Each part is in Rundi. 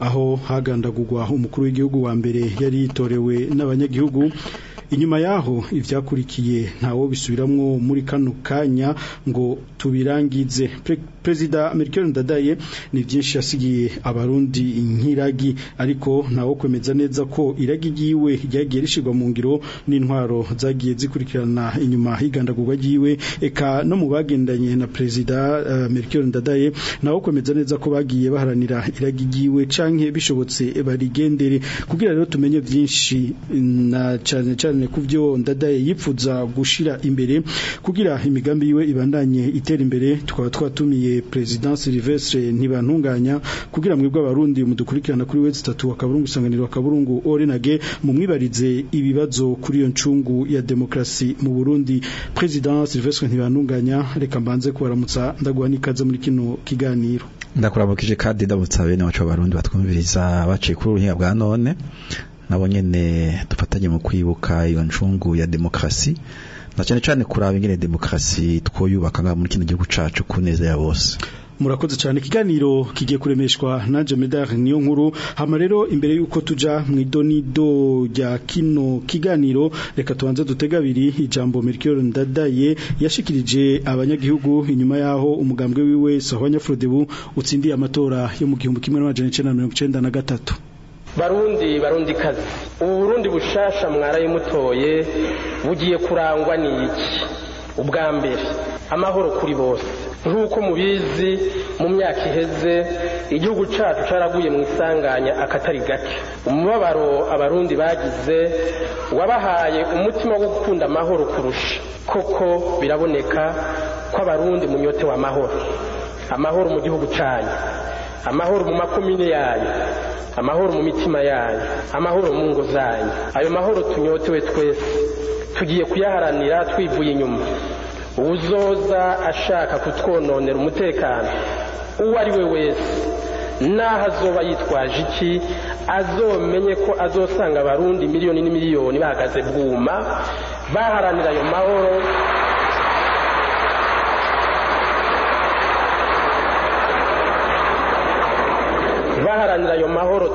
aho hagandagurwa umukuru w'igihugu wa mbere yari yitorewe n'abanyagihugu inyuma yaho ibyakurikiye ntawo bisubiramwo muri kano kanya ngo tubirangize perezida Merkel Ndadaye ni byinshi yasigiye abarundi nk'iragi ariko nawo kwemeza neza ko iragi giwe ryagiye rishirwa mu ngiro n'intwaro zagiye zikurikirana inyuma higandagurwa giwe eka no mu bagendanye na perezida uh, eh, Merkel Ndadaye nawo kwemeza neza ko bagiye baharanira iragi giwe canke bishobotse barigendere kugira rero tumenye byinshi na cyane cyane kuvyo Ndadaye yipfuza gushira imbere kugira imigambi iwe ibandanye itera imbere tukaba twatumiye perezida Silvestre ntibantunganya kugira mwebwe abarundi mudukurikirana kuri wezi tatu akaburungu isanganiro akaburungu orenage mwibarize ibibazo kuri iyo ncungu ya demokrasi mu Burundi president Silvestre ntibantunganya reka mbanze kubaramutsa ndaguha nikaze muri kino kiganiro ndakuramukije kandi ndamutsa bene wacu abarundi batwumviriza baciye kuri uruhinga bwa none nabo nyene dufatanye mu kwibuka iyo ncungu ya demokrasi na cyane cyane kuraba ingene demokarasi twoyubaka muri kino gihugu cacu ku neza ya bose murakoze cyane ikiganiro kigiye kuremeshwa na Jemedar niyo nkuru hama rero imbere yuko tuja mu idonido rya kino kiganiro reka tubanze dutega abiri ijambo Melchior Ndadaye yashikirije abanyagihugu inyuma yaho umugambwe wiwe Sahwanya Frodebu utsindiye amatora yo mu gihumbi kimwe n'amajana gatatu. barundi barundi kazi ubu burundi bushasha mwarayimutoye bugiye kurangwa ni iki ubwa mbere amahoro kuri bose nk'uko mubizi mu myaka iheze igihugu cyacu cyaraguye mu isanganya akatari gake umubabaro abarundi bagize wabahaye umutima wo gukunda amahoro kurusha koko biraboneka ko abarundi munyotewe amahoro amahoro mu gihugu cyanyu amahoro mu makomine yanyu amahoro mu mitima yanyu amahoro mu ngo zanyu ayo mahoro tunyotewe twese tugiye kuyaharanira twivuye inyuma uzoza ashaka kutwononera umutekano uwo ari we wese n'aho azoba yitwaje iki azomenye ko azosanga abarundi miliyoni n'imiliyoni bahagaze bwuma baharanira ayo mahoro twaharanira ayo mahoro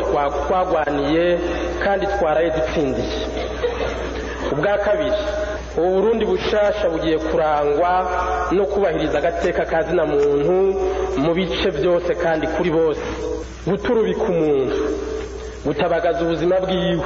twagwaniye kandi twaraye dutsindiye ubwa kabiri ubu burundi bushasha bugiye kurangwa no kubahiriza agateka ka zina muntu mu bice byose kandi kuri bose buturubika umuntu butabagaza ubuzima bwiwe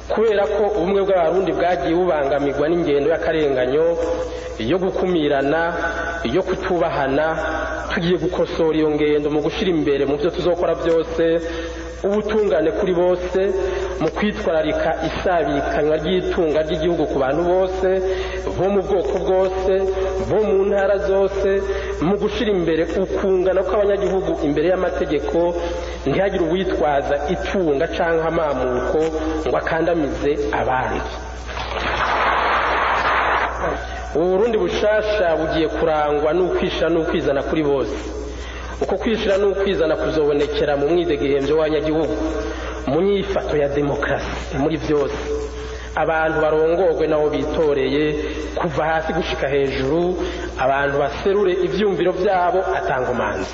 kubera ko ubumwe bw'abarundi bwagiye bubangamirwa n'ingendo y'akarenganyo yo gukumirana yo kutubahana tugiye gukosora iyo ngendo mu gushyira imbere mu byo tuzokora byose ubutungane kuri bose mu kwitwararika isabikanwa ry'itunga ry'igihugu ku bantu bose bo mu bwoko bwose bo mu ntara zose mu gushyira imbere ukungana kw'abanyagihugu imbere y'amategeko ntihagire uwitwaza itunga cyangwa amamuko ngo akandamize abandi ubu burundi bushasha bugiye kurangwa n'ukwishyira n'ukwizana kuri bose uko kwishyira n'ukwizana kuzobonekera mu mwidegihembyo w'abanyagihugu mu myifato ya demokarasi muri byose abantu barongorwe nabo bitoreye kuva hasi gushyika hejuru abantu baserure ibyumviro byabo atanga umanzi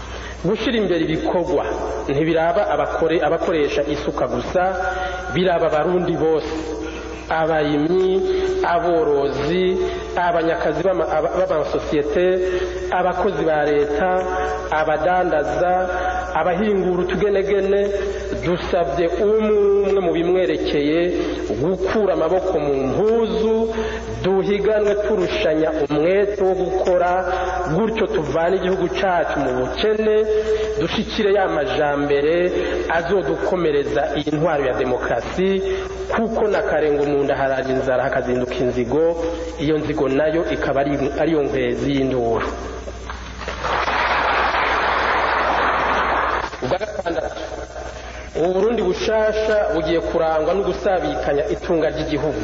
gushyira imbere ibikorwa ntibiraba abakoresha isuka gusa biraba abarundi bose abarimyi aborozi abanyakazi b'amasosiyete abakozi ba leta abadandaza abahingura utugenegene dusabye umwe mu bimwerekeye gukura amaboko mu mpuzu duhiganwe turushanya umwete wo gukora gutyo tuvana igihugu cyacu mu bukene dushyikire ya majambere azodukomereza iyi ntwaro ya demokarasi kuko na karenga umuntu aharaga inzara hakazinduka inzigo iyo nzigo nayo ikaba ariyo nkwezi y'induru ubu burundi bushasha bugiye kurangwa no gusabikanya itunga ry'igihugu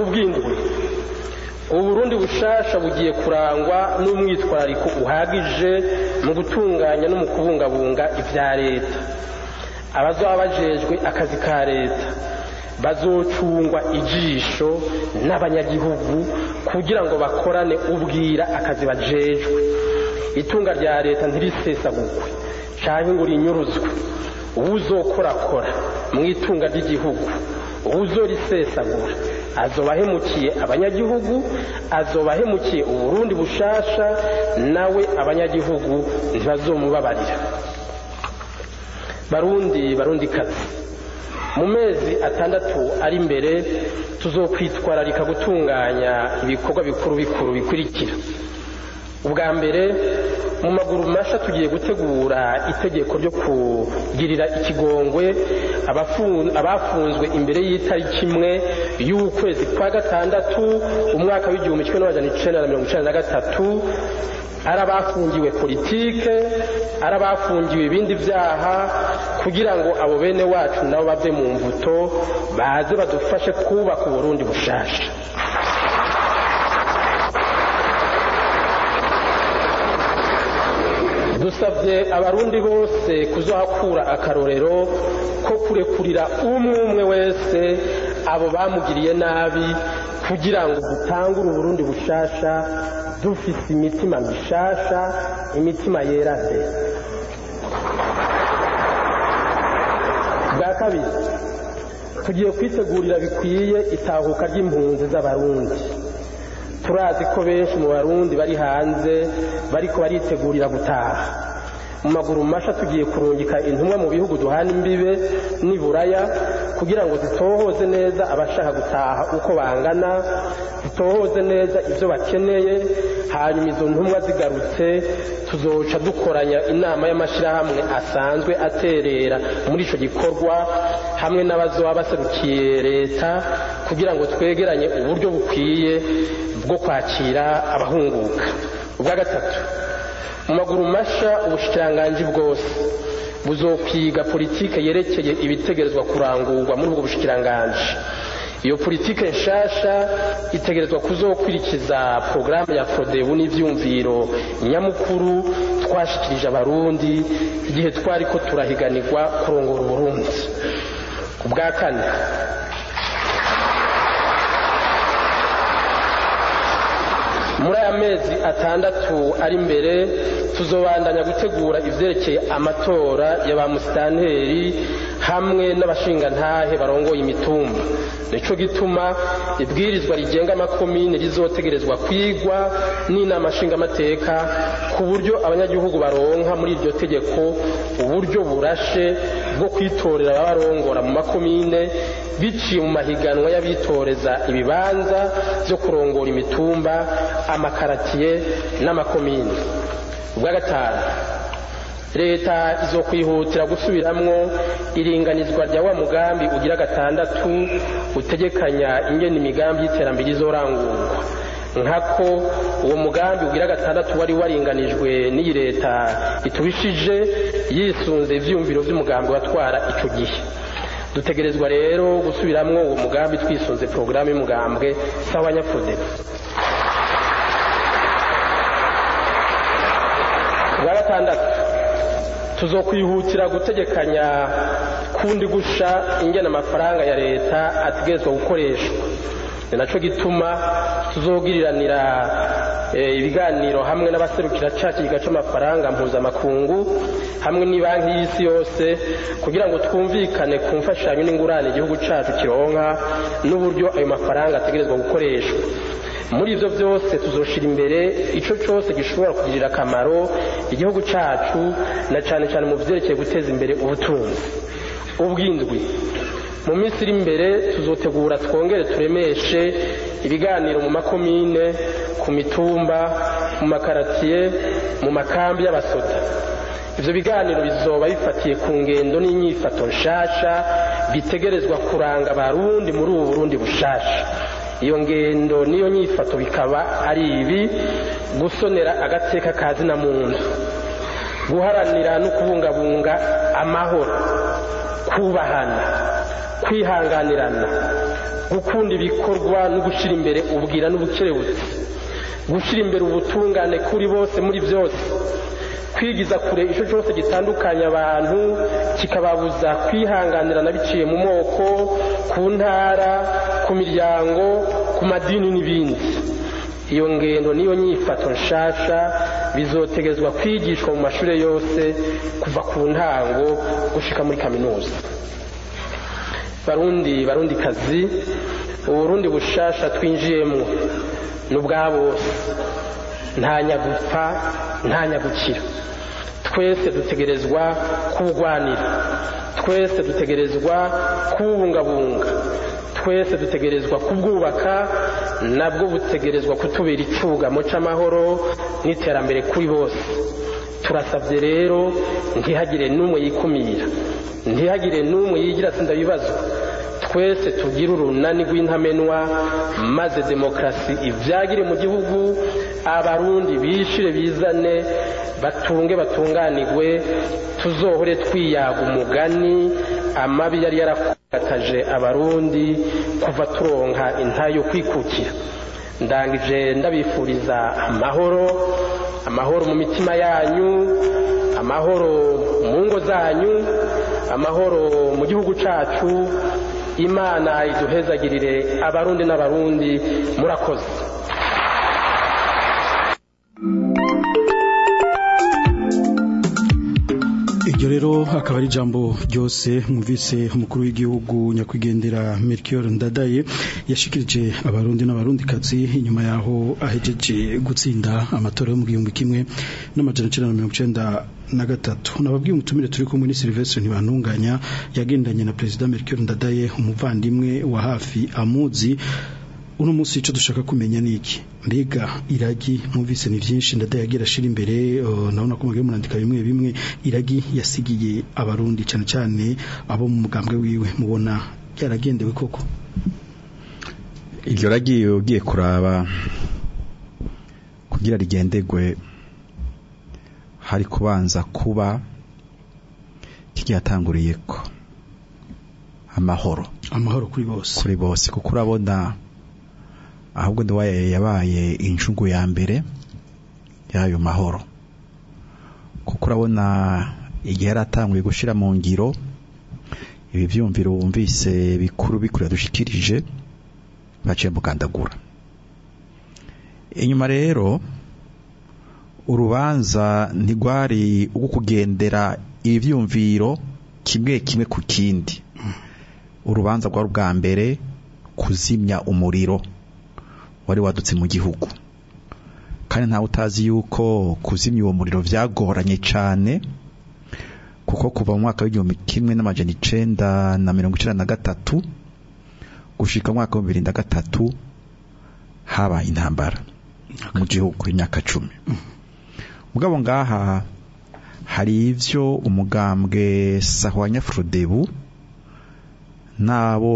ubwindwi uburundi bushasha bugiye kurangwa n'umwitwarariko uhagije mu gutunganya no mu kubungabunga ibya leta abazaba bajejwe akazi ka leta bazocungwa ijisho n'abanyagihugu kugira ngo bakorane ubwira akazi bajejwe itunga rya leta ntirisesagurwe nshahe ngo rinyuruzwe uwo uzokorakora mu itunga ry'igihugu uwo uzorisesagura azoba ahemukiye abanyagihugu azoba ahemukiye uburundi bushasha nawe abanyagihugu ntibazomubabarira barundi barundi mu mezi atandatu ari imbere tuzokwitwararika gutunganya ibikorwa bikuru bikuru bikurikira ubwa mbere mu maguru mashya tugiye gutegura itegeko ryo kugirira ikigongwe abafunzwe imbere y'itariki imwe y'ukwezi kwa gatandatu umwaka w'igihumbi kimwe n'amajana icyenda na mirongo icyenda na gatatu ari abafungiwe politike ari abafungiwe ibindi byaha kugira ngo abo bene wacu nabo bave mu mbuto baze badufashe kubaka uburundi bushasha dusabye abarundi bose kuzohakura akarorero ko kurekurira umwe umwe wese abo bamugiriye nabi kugira ngo dutangure uburundi bushasha dufite imitima mishasha imitima yera de bwa kabiri tugiye kwitegurira bikwiye itahuka ry'impunzi z'abarundi turazi ko benshi mu barundi bari hanze bariko baritegurira gutaha mu maguru mashya tugiye kurungika intumwa mu bihugu duhana imbibe n'i buraya kugira ngo zitohoze neza abashaka gutaha uko bangana zitohoze neza ibyo bakeneye hanyuma izo ntumwa zigarutse tuzoca dukoranya inama y'amashyirahamwe asanzwe aterera muri icyo gikorwa hamwe n'abazoba baserukiye leta kugira ngo twegeranye uburyo bukwiye bwo kwakira abahunguka ubwa gatatu mu maguru mashya ubushikiranganji bwose buzokwiga politike yerekeye ibitegerezwa kurangurwa muri ubwo bushikiranganji iyo politike nshasha itegerezwa kuzokurikiza porogaramu ya forodebu n'ibyumviro nyamukuru twashyikirije abarundi igihe twari ko turahiganirwa kurongora uburundi ku bwa kane muri aya mezi atandatu ari imbere tuzobandanya gutegura ibyerekeye amatora ya ba musitanteri hamwe n'abashingantahe barongoye imitumba nicyo gituma ibwirizwa rigenga amakomine rizotegerezwa kwigwa n'inama nshingamateka ku buryo abanyagihugu baronka muri iryo tegeko uburyo burashe bwo kwitorera ababarongora mu makomine biciye mu mahiganwa y'abitoreza ibibanza byo kurongora imitumba amakaratiye n'amakomine ubwa gatanu leta izokwihutira gusubiramo iringanizwa rya wa mugambi ugira gatandatu utegekanya ingena imigambi y'iterambere izorangurwa nkako uwo mugambi ugira gatandatu wari waringanijwe n'iyi leta itubishije yisunze ibyiyumviro by'umugambi watwara icyo gihe dutegerezwa rero gusubiramo uwo mugambi twisunze porogaramu y'umugambwe sawa nyafudebu gatandatu tuzokwihutira gutegekanya kundi gusha ingena amafaranga ya leta ategerezwa gukoreshwa ni nacyo gituma tuzogiriranira e, ibiganiro hamwe n'abaserukira cya kigega cy'amafaranga mpuzamakungu hamwe n'ibanki y'isi yose kugira ngo twumvikane ku mfashanyo n'ingurane igihugu cyacu kironka n'uburyo ayo mafaranga ategerezwa gukoreshwa muri ibyo byose tuzoshira imbere icyo cyose gishobora kugirira akamaro igihugu cyacu na cyane cyane mu byerekeye guteza imbere ubutunzi ubwindwi mu minsi iri imbere tuzotegura twongere turemeshe ibiganiro mu makomine ku mitumba mu makaratiye mu makambi y'abasoda ibyo biganiro bizoba bifatiye ku ngendo n'inyifato nshasha bitegerezwa kuranga abarundi muri ubu burundi bushasha iyo ngendo n'iyo nyifato bikaba ari ibi gusonera agateka kazina mu nzu guharanira no kubungabunga amahoro kubahana kwihanganirana gukunda ibikorwa no gushyira imbere ubwira n'ubukerebutsi gushyira imbere ubutungane kuri bose muri byose kwigiza kure icyo cyose gitandukanya abantu kikababuza kwihanganirana biciye mu moko ku ntara ku miryango ku madini n'ibindi iyo ngendo niyo nyifato nshasha bizotegezwa kwigishwa mu mashuri yose kuva ku ntango gushyika muri kaminuza barundi barundi kazi uburundi bushasha twinjiyemo ni ubwa bose nta nyagukira twese dutegerezwa kuburwanira twese dutegerezwa kubungabunga twese dutegerezwa kubwubaka nabwo butegerezwa kutubera icyugamo cy'amahoro n'iterambere kuri bose turasabye rero ntihagire n'umwe yikumira ntihagire n'umwe yigira sinda bibazwa twese tugire urunani rw'intamenwa maze demokarasi ibyagire mu gihugu abarundi bishire bizane batunge batunganirwe tuzohore twiyaga umugani amabi yari yarakoze akaje abarundi kuva turonka intayo kwikukira ndangije ndabifuriza amahoro amahoro mu mitima yanyu amahoro mu ngo zanyu amahoro mu gihugu cyacu imana iduhezagirire abarundi n'abarundi murakoze iryo rero akaba ari ijambo ryose mwumvise umukuru w'igihugu nyakwigendera Melchior Ndadaye yashikirije abarundi n'abarundikazi inyuma yaho ahejeje gutsinda amatora yo mu gihumbi kimwe n'amajana cyenda na mirongo icyenda na gatatu nababwiye umutumire turi kumwe ni Sylvestre Ntibantunganya yagendanye na Perezida Melchior Ndadaye umuvandimwe wa hafi amuzi uno munsi icyo dushaka kumenya ni iki mbega iragi mwumvise ni byinshi ndadayagira ashira imbere nabona ko murandika bimwe bimwe iragi yasigiye abarundi cyane cyane abo mu mugambwe wiwe mubona byaragendewe koko iryo ragi ugiye kuraba kugira rigendegwe hari kubanza kuba kiryatanguriye ko amahoro amahoro kuri bose kuri bose kuko urabona ahubwo duwaye yabaye inshungu ya mbere y'ayo mahoro kuko urabona igihe yaratanguye gushyira mu ngiro ibi byumviro wumvise bikuru bikuru dushikirije baciye mukandagura inyuma rero urubanza ntigwari rwo kugendera ibyumviro kimwe kimwe ku kindi urubanza rwari ubwa mbere kuzimya umuriro wari wadutse mu gihugu kandi ntawe utazi yuko kuzimya uwo muriro byagoranye cyane kuko kuva mu mwaka w'igihumbi kimwe n'amajana icenda na mirongo icenda na gatatu gushika mu mwaka wa bibiri na gatatu habaye intambara mu gihugu imyaka cumi mugabo ngaha hari ibyo umugambwe sahwanya nyafurudebu nabo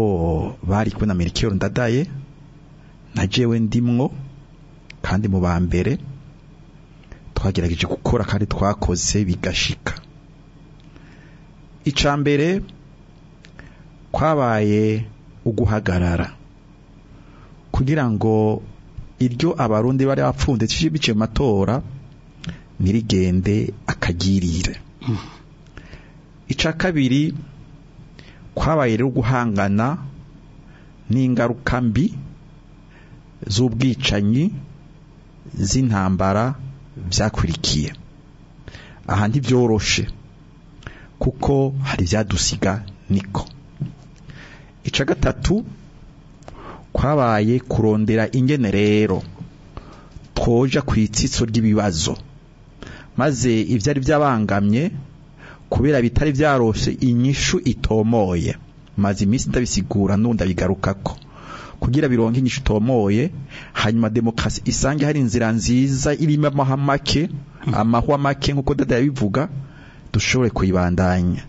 bari kumwe na merikiyoro ndadaye nka jewe ndimwo kandi mu ba mbere twagerageje gukora kandi twakoze bigashika icya mbere kwabaye uguhagarara kugira ngo iryo abarundi bari bapfunde biciye mu matora nirigende akagirire icya kabiri kwabaye rero guhangana n'ingaruka mbi z'ubwicanyi z'intambara byakurikiye aha ntibyoroshe kuko hari ibyadusiga niko ica gatatu kwabaye kurondera ingene rero twoja ku itsitso ry'ibibazo maze ibyari byabangamye kubera bitari byaroshe inyishu itomoye maze iminsi ndabisigura n'undi ko kugira bironke inyishu hanyuma demokrasi isange hari inzira nziza irimo amahwa make amahwa make nkuko dada yabivuga dushobore kuyibandanya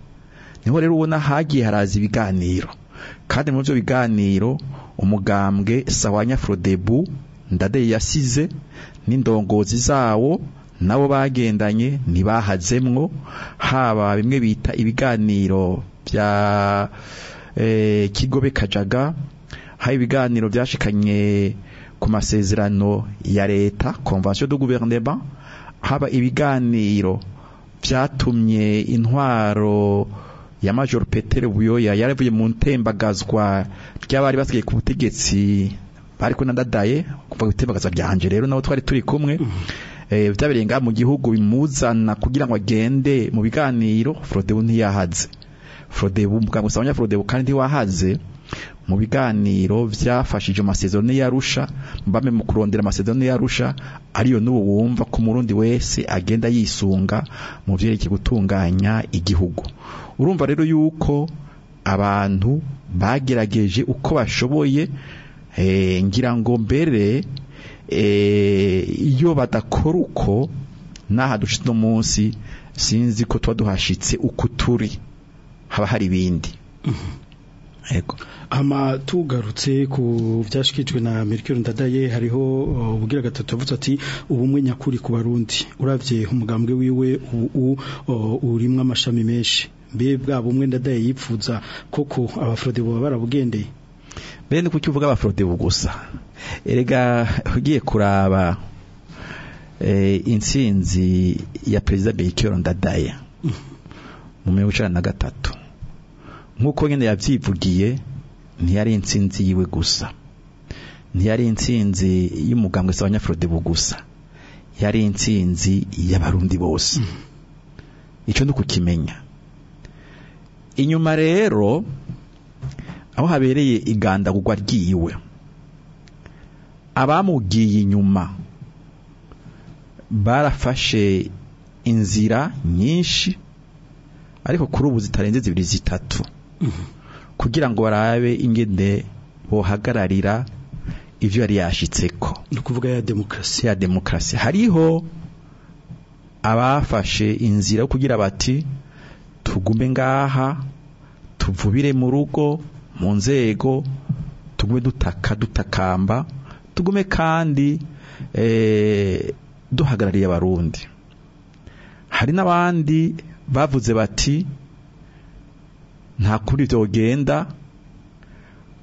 niho rero ubona hagiye haraza ibiganiro kandi muri ibyo biganiro umugambwe sawanya frodebu ndade yasize n'indongozi zawo nabo bagendanye ntibahazemwo haba bimwe bita ibiganiro bya eh, kigobe kajaga hari ibiganiro byashikanye ku masezerano ya leta convention de gouvernement haba ibiganiro byatumye intwaro ya major petero Buyoya yaravuye mu ntembagazwa ry'abari basigaye ku butegetsi bari kunandadaye kuva gutembagaza byanje rero nabo twari turi kumwe mm-hmm. eh byabereye nga mu gihugu bimuzana kugira ngo agende mu biganiro Frodebu ntiyahaze Frodebu muganga usabanya Frodebu kandi ntiwahaze mu biganiro byafashije amasezerano yarusha mbame mu kurondera amasezerano yarusha ariyo n'ubu wumva ko murundi wese agenda yisunga mu byerekeye gutunganya igihugu urumva rero yuko abantu bagerageje uko bashoboye eh, ngira ngo mbere eh, iyo badakora uko n'aha dushyize uno munsi sinzi ko tuba duhashyitse uko turi haba hari ibindi mhm. hama tugarutse ku byashikijwe na Mercure Ndadaye hariho uh, ubugira gatatu yavuze ati ubumwe nyakuri ku barundi uravye umugambwe wiwe ubu uh, urimwe amashami menshi be bwa bumwe Ndadaye yipfuza koko abafrode bo barabugendeye bene kuki uvuga abafrode gusa erega ugiye kuraba eh, insinzi ya perezida Mercure Ndadaye mm. mu mirongo icana na gatatu nk'uko nyine yabyivugiye ntiyari insinzi yiwe gusa ntiyari insinzi y'umugambwe se wa gusa yari insinzi y'abarundi bose icyo ni ukukimenya inyuma rero aho habereye igandagurwa ryiwe abamugiye inyuma barafashe inzira nyinshi ariko kuri ubu zitarenze zibiri zitatu kugira ngo barabe ingende bohagararira ivyo yari yashitseko ni ukuvuga ya demokrasi ya demokrasi hariho abafashe inzira kugira bati tugume ngaha tuvubire mu rugo mu nzego tugume dutaka dutakamba tugume kandi eh, duhagarariye abarundi hari n'abandi bavuze bati nta kundi byogenda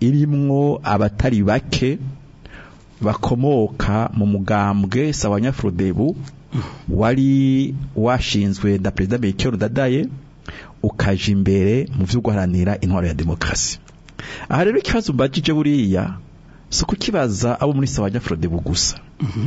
irimwo abatari bake bakomoka mu mugambwe sabanya wari washinzwe na perezida Melchior Dadaye ukaje imbere mu byo guharanira intwaro ya demokarasi aha rero ikibazo mbajije buriya si ukukibaza abo muri sabanya frodebu gusa mhm.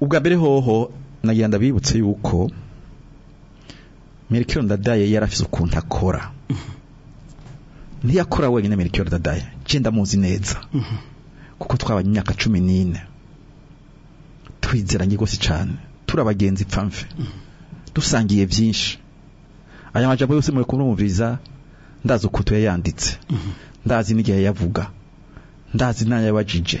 ubwa hoho nagenda bibutse yuko merikiro ndadaye yarafise ukuntu akora mhm. ntiyakora wenyine merikiro ndadaye genda muzi neza mhm. kuko twaba imyaka cumi n'ine twizeranye rwose cyane turi abagenzi ipfamve mhm. dusangiye byinshi aya majambo yose muri kumwumviriza ndazi ukuntu yayanditse ndazi n'igihe yavuga ndazi n'ayabajije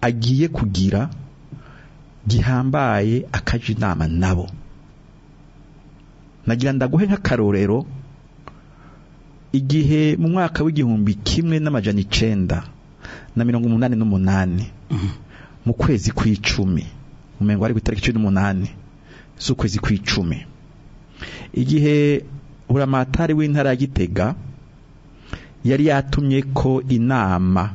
agiye kugira gihambaye akaje inama nabo nagira ndaguhe nk'akarorero igihe mu mwaka w'igihumbi kimwe n'amajana icenda na mirongo umunani n'umunani mm-hmm. mu kwezi kw'icumi icumi mengo ari ku itariki cumi n'umunani z'ukwezi kw'icumi igihe buramatari w'intara ya gitega yari yatumye ko inama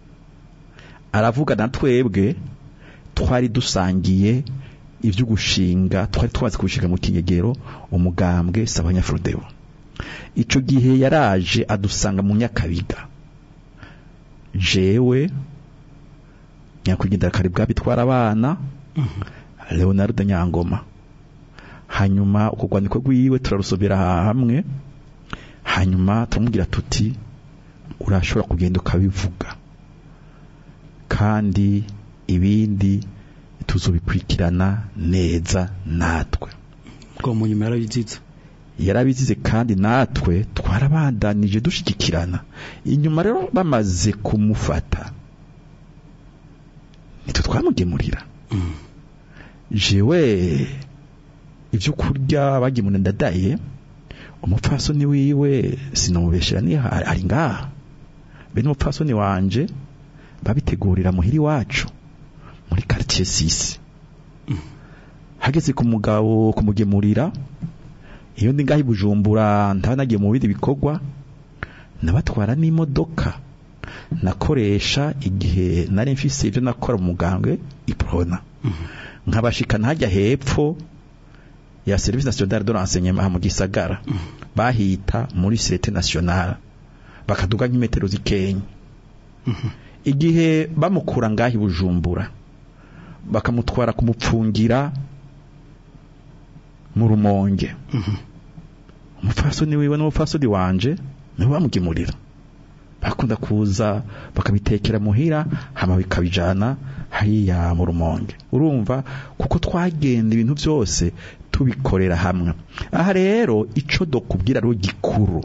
aravuga na twebwe twari dusangiye ibyo gushinga twari twazi kubishinga mu kigegero umugambwe saba icyo gihe yaraje adusanga mu nyakabiga jewe nyakwigendera karibwa bitwara abana mm-hmm. leonard nyangoma hanyuma uko rwandiko rw'iwe turarusubira hamwe hanyuma turamubwira tuti urashobora kugenda ukabivuga kandi ibindi tuzubikurikirana neza natwe ngo munyuma yarabiziza yarabizize kandi natwe twarabandanije dushyigikirana inyuma rero bamaze kumufata nitwe twamugemurira mm. jewe ibyo kurya bagemura ndadaye umupfasoni wiwe sinamubeshera niyo ari ngaha be n'umupfasoni wanje babitegurira muhira iwacu muri quartier 6 mm. hageze ku mugabo kumugemurira iyo ndi ngaho i bujumbura nagiye mu bindi bikorwa nabatwara n'imodoka nakoresha igihe nari mfise ibyo nakora mu mugambwe iporona mhm. nkabashikana hajya hepfo ya serivisi nasiyonari do mu gisagara mhm. bahita muri sirete nasiyonari bakaduga nk'imetero zikenya mhm. igihe bamukura ngaho i bujumbura bakamutwara kumupfungira murumonge rumonge mhm. wiwe n'umupfasoni wanje niwe bamugimurira bakunda kuza bakabitekera muhira hama bikabijana hariya murumonge urumva kuko twagenda ibintu byose tubikorera hamwe aha rero icyo dokubwira rugikuru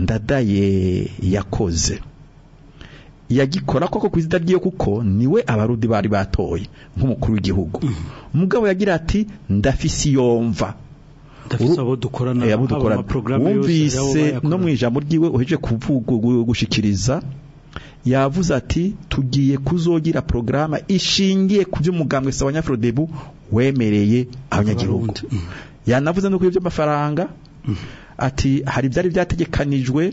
ndadaye yakoze yagikora koko ku izina ryiwe kuko niwe abarundi bari batoye nk'umukuru w'igihugu umugabo mhm. yagira ati ndafise iyo mva eh, wumvise no mu ijambo ryiwe uheje gushikiriza yavuze ati tugiye kuzogira porogaramu ishingiye ku by'umugambwe sa abanyafurodebu wemereye abanyagihugu mhm. yanavuze no ku by'amafaranga mhm. ati hari ibyari byategekanijwe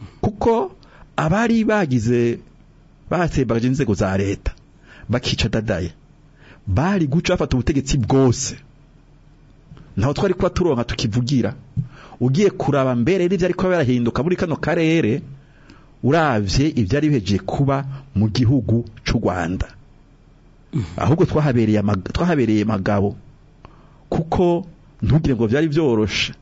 mm-hmm. kuko abari bagize batsembaje inzego za leta bakica dadaye bari guca bafata ubutegetsi bwose ntaho twari kuba turonka tukivugira ugiye kuraba mbere n'ibyari kuba birahinduka muri kano karere urabye ibyari bihejeje kuba mu gihugu cy'u rwanda ahubwo twahabereye amagabo kuko ntugire ngo byari byoroshe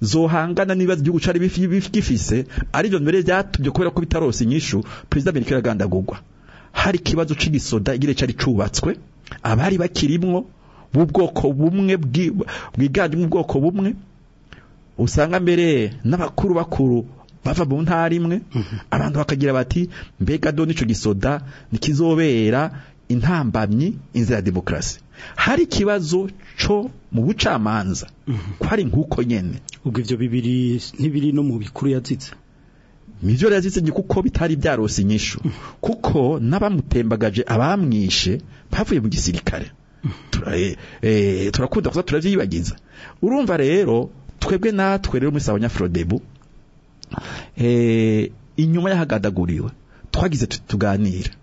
zohangana n’ibibazo igihugu cyari ari aribyo mbere byatumye kubera ko bitarose inyishu perezida amerika iragandagurwa hari ikibazo cy'igisoda igihe cyari cubatswe abari bakirimwo b'ubwoko bumwe bwiganjemo ubwoko bumwe usanga mbere n'abakuru bakuru bava mu ntara imwe mhm. abantu bakagira bati mbega do n'icyo gisoda ntikizobera intambamyi inzira ya demokarasi hari ikibazo cyo mu bucamanza mhm. ko hari nk'uko nyine ubwo ibyo bibiri ntibiri no mu bikuru yazitse nibyo yazitse kuko bitari byarose inyishu mhm. kuko n'abamutembagaje abamwishe bavuye mu gisirikare mhm. eh, turakunda kuza turabyibagiza urumva rero twebwe natwe rero muri saba nyafurodebu eh, inyuma y'ahagadaguriwe twagize tuganira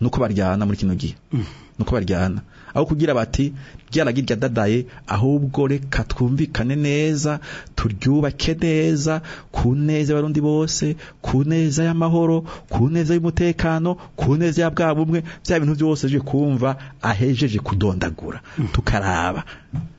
ni uko baryana muri kino gihe mm. ni uko baryana aho kugira bati ryaragirya dadaye ahubwo reka twumvikane neza turyubake neza ku neza y'abarundi bose ku neza y'amahoro ku neza y'umutekano ku neza ya bwa bumwe bya bintu byose byo kumva ahejeje kudondagura mm. tukaraba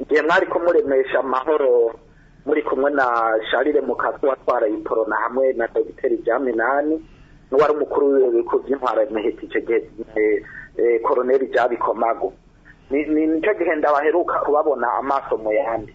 igihe mwari kumuremesha amahoro muri kumwe na sharire mu kazi watwara iporona hamwe na dogiteri jaminani n'uwari umukuru w'ibihugu by'intwara muhita icyo gihe koroneri eh, eh, jabikomago ni nicyo gihe ndabaheruka kubabona amaso mu yandi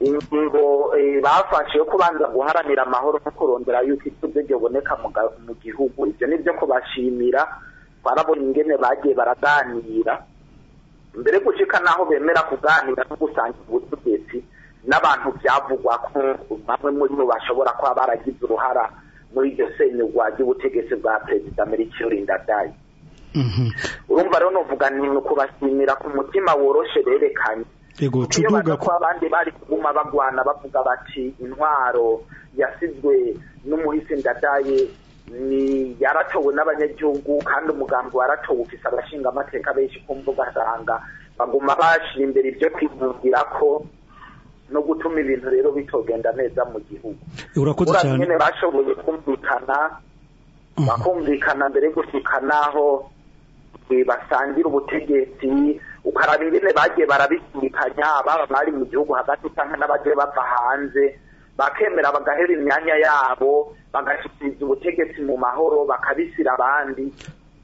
ingingo eh, bafashe yo kubanza guharanira amahoro no kurondera yuko ibyo byoboneka mu gihugu ibyo ni byo kubashimira barabona ingene bagiye baraganira mbere gucika naho bemera kuganira no gusangira ubutegetsi n'abantu byavugwa ko bamwe muri bo bashobora kuba baragize uruhara muri iryo senyugwa ry'ubutegetsi bwa perezida murikiyurinda dayi mhm. urumva rero novuga ni ukubashimira ku mutima woroshe berekanye iyo baza ko abandi bari kuguma bagwana bavuga bati intwaro yasizwe n'umuhisi ndadaye ni yaratowe n'abanyagihugu kandi umugambi waratowe ufise abashinga amateka benshi ku mbuga baguma bashira imbere ibyo kwivugira ko no gutuma ibintu rero bitogenda neza mu gihugu urakoze cyane nyine bashoboye kumvikana mm. bakumvikana mbere yo gushika naho basangira ubutegetsi ukaraba ingene bagiye barabisindikanya baba bari mu gihugu hagati cyangwa n'abagiye bava hanze bakemera bagahera imyanya yabo bagashikiriza ubutegetsi mu mahoro bakabisira abandi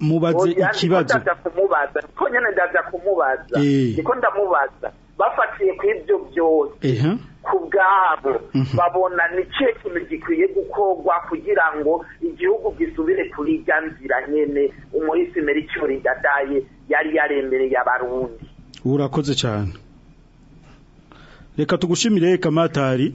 mubaze oh, ikibazo kumubaza ko nyene ndaza kumubaza eh. niko ndamubaza bafatiye ku ibyo byose ku bwabo mhm. babona ni cye kintu gikwiye gukogwa kugira ngo igihugu gisubire kuri irya nzira nyene umurisi mericyo rigadaye yari yarembereye abarundi urakoze cyane reka tugushimire kamatari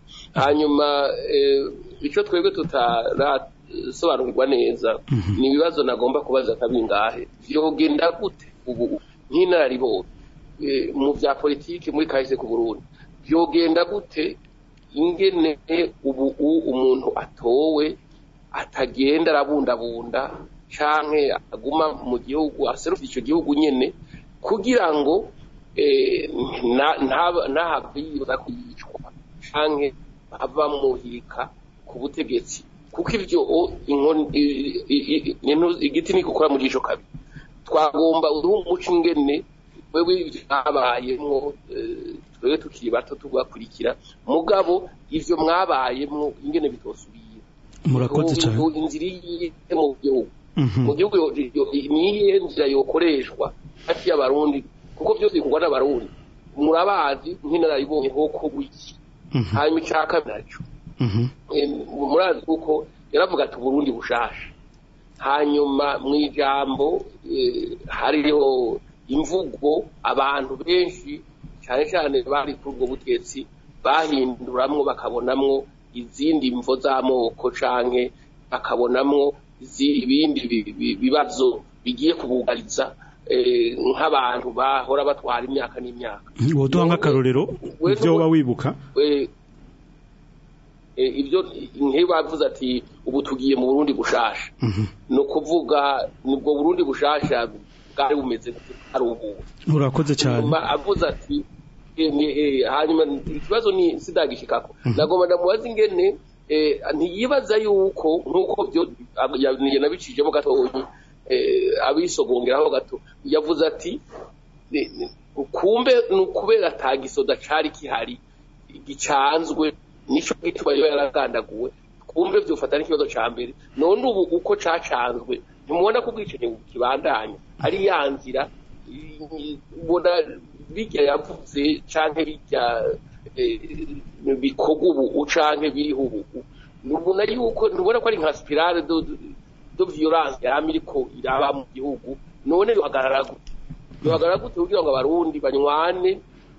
hanyuma eh, icyo twebwe tutarasobanukirwa neza mhm. ni ibibazo nagomba kubaza kabingahe byogenda gute ubu nk'inararibonye eh, mu bya politiki muri kahise ku burundi byogenda gute ingene ubu umuntu atowe atagenda arabundabunda canke aguma mu gihugu aserukira icyo gihugu nyene kugira ngo eh, ntahave yibaza ko yicwa canke ava muhirika ku butegetsi kuko ibyo igiti ni gukora mu gisho kabiri twagomba uduha umuco ingene wewe habayemo eh, twebwe tukiri bato tugakurikira mugabo ivyo mwabayemo ingene bitosubira murakoze cyane inzira iyihe mu gihugu mhm. mu gihugu niyihe nzira yokoreshwa hafi y'abarundi kuko byose bikorwa n'abarundi murabazi nk'inararibonye nk'uko wiki mhm. hanyuma icya nacyo mhm. murazi kuko yaravuga ati uburundi bushasha hanyuma mu ijambo eh, hariho imvugo abantu benshi cyane cyane bari kuri ubwo butetsi bahinduramwo bakabonamwo izindi mvo z'amoko canke bakabonamwo ibindi bibazo bigiye kubugariza eh, nk'abantu bahora batwara imyaka n'imyaka woduha nk'akarorero ibyo woba wibuka eh, ibyo ntibavuze ati ubu tugiye mu burundi bushasha mhm. ni ukuvuga nibwo burundi bushasha bwari bumeze ari ubu urakoze cyane avuze ati eh, eh, eh, hanyuma ikibazo ni sidagishikako mm-hmm. nagomba ndamubaze ingene ntiyibaza yuko nk'uko byo nabicishijemo gatoya abisogongeraho gato yavuze ati kumbe ni ukubera atagisoda cari kihari gicanzwe nicyo gituma yaba yaragandaguwe kumbe byufata n'ikibazo cya mbere none ubu uko cacanzwe ntimubona ko ubwicanyi kibandanya ari ya nzira ubona bijya yavuze cyangwa bijya bikorwa ubu cyangwa biriho ubu ntubona yuko ntubona ko ari nka sipirale do viyoranse yaba iri iraba mu gihugu none bihagarara gute bihagarara gute kugira ngo abarundi banywane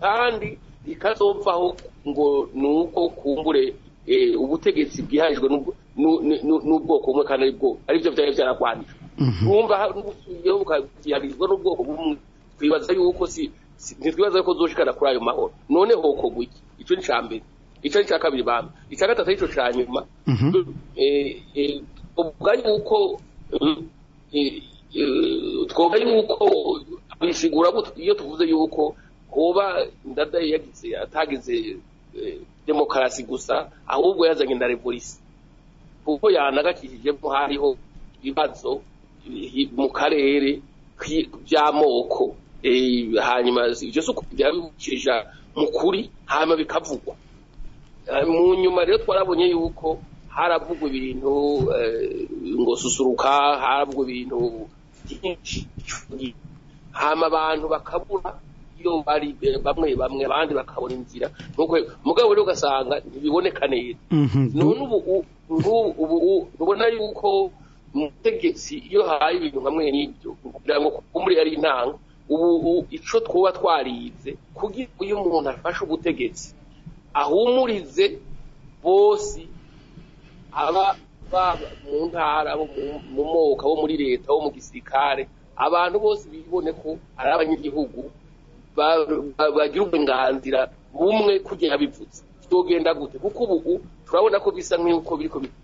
kandi bikazovaho ngo ni uko kumbure eh, ubutegetsi bwihajwe n'ubwoko bumwe kandi aribyo byari byaragwanije urumva mhm. n'ubusubiyeho bukagiharijwe n'ubwoko bumwe twibaza yuko si ntitwibaza ko zoshikana kuri ayo mahoro noneho uko iki icyo ni mbere icyo ni kabiri bamwe icya gatatu aricyo cya nyuma mhm. eh, eh, ubwanya yuko eh, twoga yuko bisigura iyo tuvuze yuko kuba ndada yagize atagize demokarasi gusa ahubwo yazanye na revolisi kuko yanagakijijemo hariho ibibazo mu karere by'amoko Eh, hanyuma ibyo si ukubwira bibucisha mu kuri hanyuma bikavugwa eh, mu nyuma rero twarabonye yuko haravugwa ibintu eh, ngo susuruka haravugwa ibintu byinshi hanyuma abantu bakabura iyo bari bamwe bamwe abandi bakabona inzira nuko mugabo rero ugasanga ntibiboneka neza mhm. none yuko umutegetsi iyo haye ibintu nka mwene ibyo kugira ngo kumbure ari intanga ubu icyo twuba twarize kugira ngo iyo umuntu afashe ubutegetsi ahumurize bose aba mu ntara mu moko abo muri leta bo mu gisirikare abantu bose bibone ko ari abanyagihugu bagira uburenganzira bumwe kugira bivutse byogenda gute kuko ubu turabona ko bisa nk'uko biri kubikora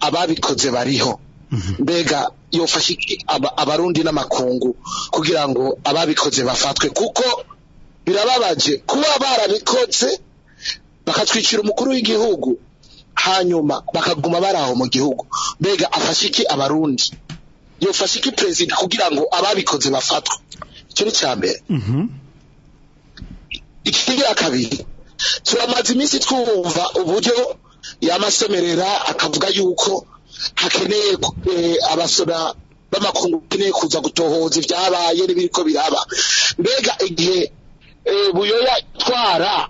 ababikoze bariho mhm. mbega yofashe abarundi n'amakungu kugira ngo ababikoze bafatwe kuko birababaje kuba barabikotse bakatwicira umukuru w'igihugu hanyuma bakaguma bari aho mu gihugu mbega afashe iki abarundi yofashe iki perezida kugira ngo ababikoze bafatwe icyo ni cya mbere mhm. ikigira kabiri turamaze iminsi twumva uburyo yamasemerera akavuga yuko hakeneye eh, abasora b'amakungu bakeneye kuza gutohoza ibyabaye n'ibiri ko biraba mbega igihe buyoya eh, twara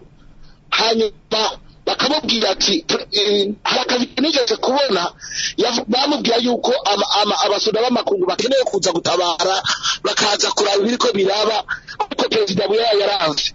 hanyuma bakamubwira ati eh, hari akazi nigeze kubona bamubwira yuko abasoda b'amakungu bakeneye kuza gutabara bakaza kuraba ibiri ko biraba ariko perezida buyoya yaranze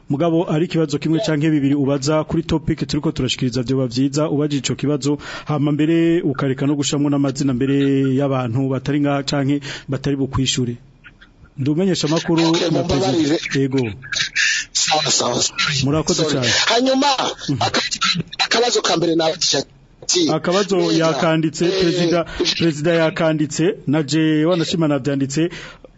mugabo ari ikibazo kimwe canke bibiri ubaza kuri topic turiko turashikiriza byo bavyiza ubaje ico kibazo hama mbere ukareka no gushamwa n'amazina mbere y'abantu batari nga canke batari bukwishure ndi umenyesha amakuru na perezida yego murakoze cyane hanyuma mhm. akabazo ka mbere akabazo yakanditse eh, perezida eh, eh. perezida yakanditse na je wanashima nabyanditse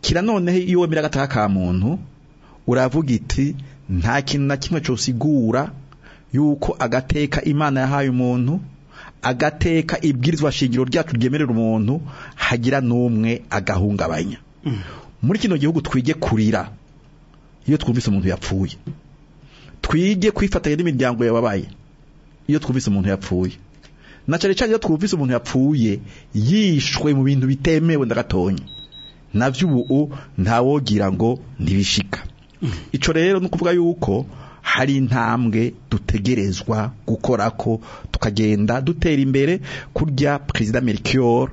kira noneho iyo wemera agataka ka muntu uravuga iti nta kintu na kimwe cyose igura yuko agateka imana yahaye umuntu agateka ibwirizwa shingiro ryacu ryemerera umuntu hagira n'umwe agahungabanya mm. muri kino gihugu twige kurira iyo twumvise umuntu yapfuye twige kwifatanya n'imiryango yababaye iyo twumvise umuntu yapfuye na cyane cyane iyo twumvise umuntu yapfuye yishwe mu bintu bitemewe ndagatonye na byubu ntawogira ngo ntibishika icyo rero ni ukuvuga yuko hari intambwe dutegerezwa gukora ko tukagenda dutera imbere kurya perezida merikiyoro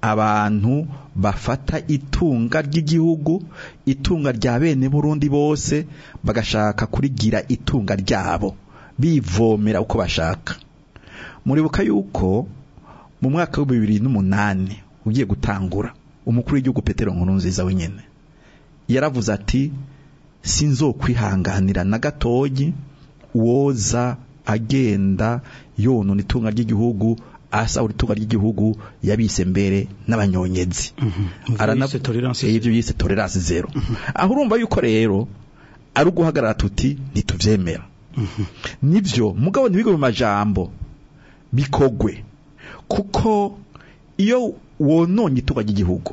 abantu bafata itunga ry'igihugu itunga rya bene burundi bose bagashaka kurigira itunga ryabo bivomera uko bashaka muribuka yuko mu mwaka wa bibiri n'umunani ugiye gutangura umukuru w'igihugu petero nkuru nziza wenyine yaravuze ati sinzokwihanganira na gatoyi woza agenda yonona itunga ry'igihugu Asa itunga ry'igihugu yabise mbere n'abanyonyezi mhm. eh, ibyo yise tolerance zero mhm. aho urumva yuko rero ari uguhagarara tuti ntitubyemera mhm. nibyo mugabo ntibigwe mu majambo bikogwe kuko iyo wononye itunga ry'igihugu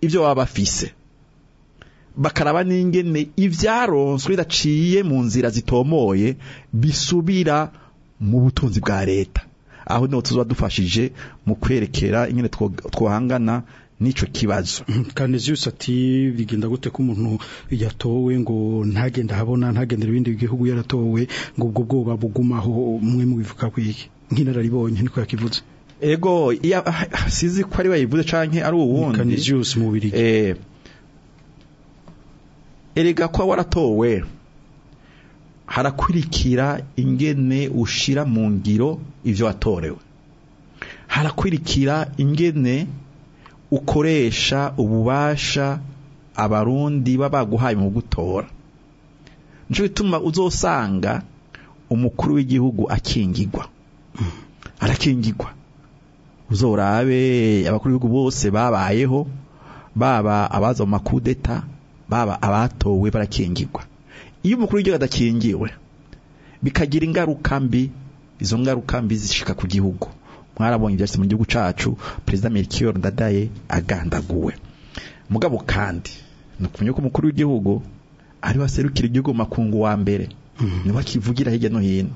ibyo baba bafise bakaraba n'ingene ibyaronswe bidaciye mu nzira zitomoye bisubira mu butunzi bwa leta aho niho tuba dufashije mu kwerekera ingene twahangana n'ico kibazo Canesius ati bigenda gute ko umuntu yatowe ngo ntagenda habona ntagendera ibindi bihugu yaratowe ngo ubwo bwoba bugumaho umwe mu bivuka kwiki nk'inararibonye niko yakivuze ego ya sizi ko ari bayivuze canke ari uwundi Canesius mu birigi eh erega kwa waratowe harakurikira ingene ushira mu ngiro ivyo watorewe harakwirikira ingene ukoresha ububasha abarundi baba baguhaye mu gutora nico bituma uzosanga umukuru w'igihugu akingigwa arakingirwa uzorabe abakuru b'igihugu bose babayeho baba abaza mu makudeta baba abatowe barakingigwa iyo umukuru w'igihugu adakingiwe bikagira ingaruka mbi izo ngaruka mbi zishika ku gihugu mwarabonye ibyatsi mu gihugu cyacu perezida Melchior Ndadaye agandaguwe mugabo kandi ni ukumenya ko umukuru w'igihugu ari ariwe aserukira igihugu mu makungu wa mbere mm-hmm. niwe akivugira hirya no hino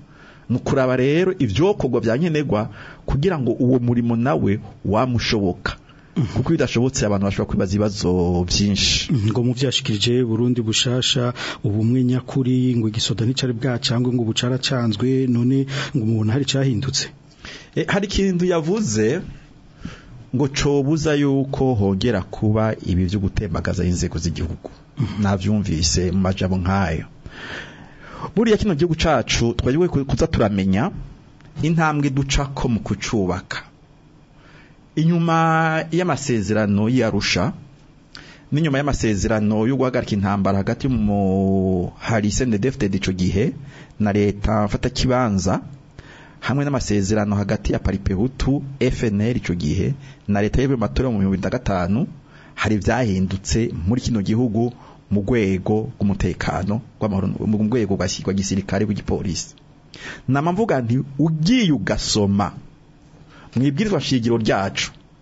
ni ukuraba rero ibyokorwa bya nkenerwa kugira ngo uwo murimo nawe wamushoboka mm-hmm. kuko bidashobotse abantu bashobora kwibaza ibibazo byinshi mm-hmm. ngo mu byashikirije Burundi bushasha ubumwe nyakuri ngo igisoda nticari cyangwa ngo ubucara canzwe none ngo umuntu hari cyahindutse Eh, hari kintu yavuze ngo cobuza yuko hongera kuba ibi byo gutembagaza inzego z'igihugu mhm. navyumvise mu majabo nkayo buriya kino gihugu cacu twagiye kuza turamenya intambwe ko mu kucubaka inyuma y'amasezerano yarusha n'inyuma y'amasezerano yo guhagarika intambara hagati mu hari CNDD-FDD ico gihe na leta mfata kibanza hamwe n'amasezerano hagati ya paripehutu FNL icyo gihe na leta y'ibyo matora mu gatanu hari vyahindutse muri kino gihugu mu rwego rw'umutekano mu rwego rwa gisirikare rw'igipolisi nama mvuga nti ugiye ugasoma mu ibwirizwa shingiro ryacu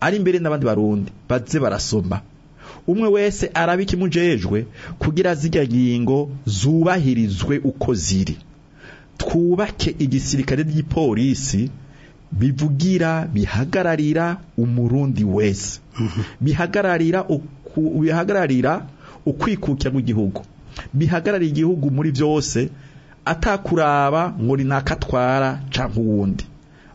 ari imbere n'abandi barundi baze barasoma umwe wese araba ikimujejwe kugira zijya ngingo zubahirizwe uko ziri twubake igisirikare ry'ipolisi bivugira bihagararira umurundi wese mm-hmm. bihagararira bihagararira ukwikukira kw'igihugu bihagararira igihugu muri byose atakuraba ngo nakatwara cyangwa uwundi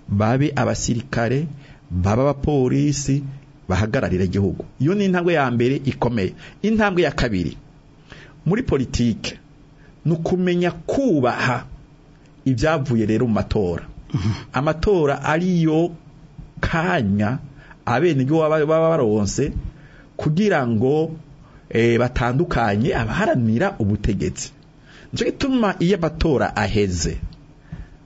babe abasirikare baba abapolisi bahagararira igihugu iyo ni intambwe ya mbere ikomeye intambwe ya kabiri muri politiki ni ukumenya kubaha ibyavuye rero mu matora amatora ariyo kanya ibyo baba baronse kugira ngo eh, batandukanye abaharanira ubutegetsi nicyo gituma iyo amatora aheze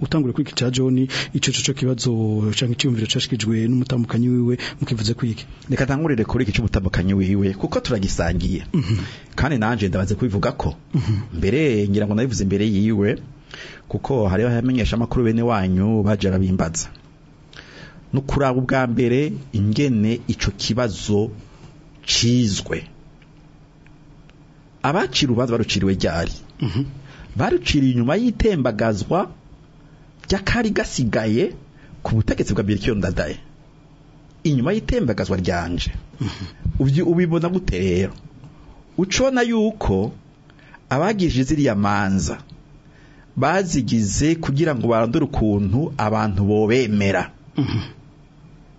utangure kuri cya john icyo cyo kibazo cyangwa icyumviro cyashikijwe n'umutamukanyi wiwe mukivuze kwiki reka tangurire kuri iki cy'ubutabakanyi wiwe kuko turagisangiye mm -hmm. kandi nanje ndabaze kubivuga ko mhm. mbere ngira ngo nabivuze imbere yiwe kuko hariho yamenyesha bene wanyu baje rabimbaza no kuraba ubwa mbere ingene icyo kibazo cizwe abacira urubanza baruciriwe ryari mhm. baruciriye inyuma y'itembagazwa ry'akari gasigaye ku butegetsi bwa Birkiyo Ndadaye inyuma y'itembagazwa ryanje ubibona gute rero ucona yuko abagije ziriya manza bazigize kugira ngo barandure ukuntu abantu bobemera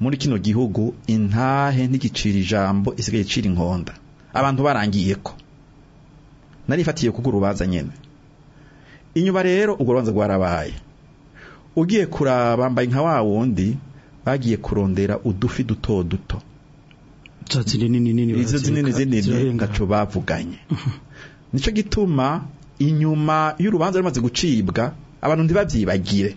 muri kino gihugu intahe ntigicira ijambo isigaye icira inkonda abantu barangiye ko narifatiye kuko urubanza nyine inyuma rero ubwo rubanza rwarabaye ugiye kuraba bambaye nka wa wundi bagiye kurondera udufi duto duto za zindi nini izo zinini zinini ngacu bavuganye nicyo gituma inyuma y'urubanza rumaze gucibwa abantu ntibabyibagire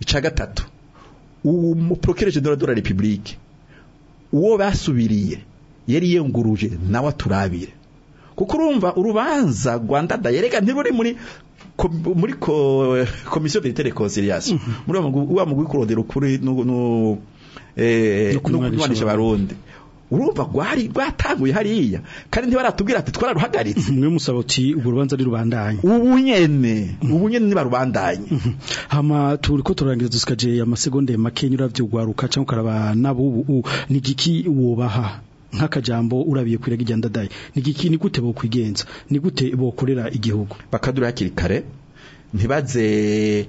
icya gatatu umuprokere general de la republique uwo basubiriye yari yenguruje nawe aturabire kuko urumva urubanza rwanda dayerega ntiruri muri muri komisiyo militari konsiriyasi muri wa mugwi kurondera ukuri eh, no kunywanisha abarundi urumva rwari rwatanguye hariya kandi ntibaratubwira ati twararuhagaritse mhm. mwe musaba uti ubwo rubanza ari rubandanye ubu nyene ubu nyene niba rubandanye mhm. hama turi ko turangiza duskaje amasegonde make nyuravyugwaruka cyangwa karaba nabubu ni giki wobaha nk'akajambo urabiye kwiraga igandadaye ni giki ni gute bo kwigenza ni gute bo korera igihugu bakadura hakiri kare ntibaze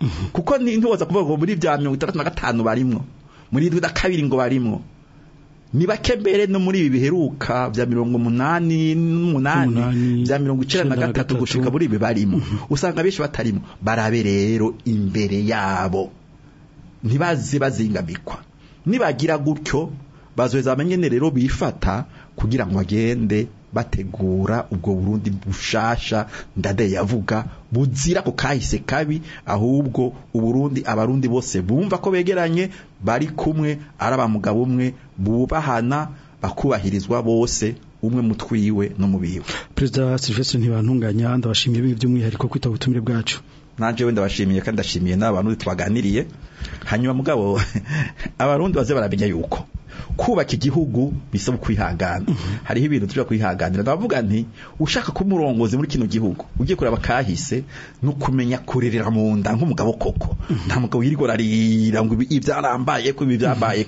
mhm. kuko ntiwoza kuvuga ngo muri bya mirongo itandatu na gatanu barimwo muri irindwi na kabiri ngo barimwo ni bake no muri ibi biheruka bya mirongo munani n'umunani bya mirongo icenda na gatatu gushika muri ibi barimo usanga benshi batarimo barabe rero imbere yabo ntibaze bazingamikwa nibagira gutyo bazoheza bamenye bifata kugira ngo agende bategura ubwo Burundi bushasha ndade yavuga buzira ko kahise kabi ahubwo uburundi abarundi bose bumva ko begeranye bari kumwe araba mugabo umwe bubahana bakubahirizwa bose umwe mutwiwe no mubiwe President Sylvestre ntibantunganya ndabashimiye bimwe by'umwihariko kwita ubutumire bwacu nanje wenda bashimiye kandi ndashimiye n'abantu twaganiriye hanyuma mugabo abarundi baze baramenya yuko kubaka igihugu bisaba kwihangana mm-hmm. hariho ibintu tujya kwihanganira ndavuga nti ushaka kuba umurongozi muri kino gihugu ugiye kureba kahise no kumenya kurerera mu nda nk'umugabo koko mm-hmm. nta mugabo yirwa ararira ngo ibyarambaye ko ibi byambaye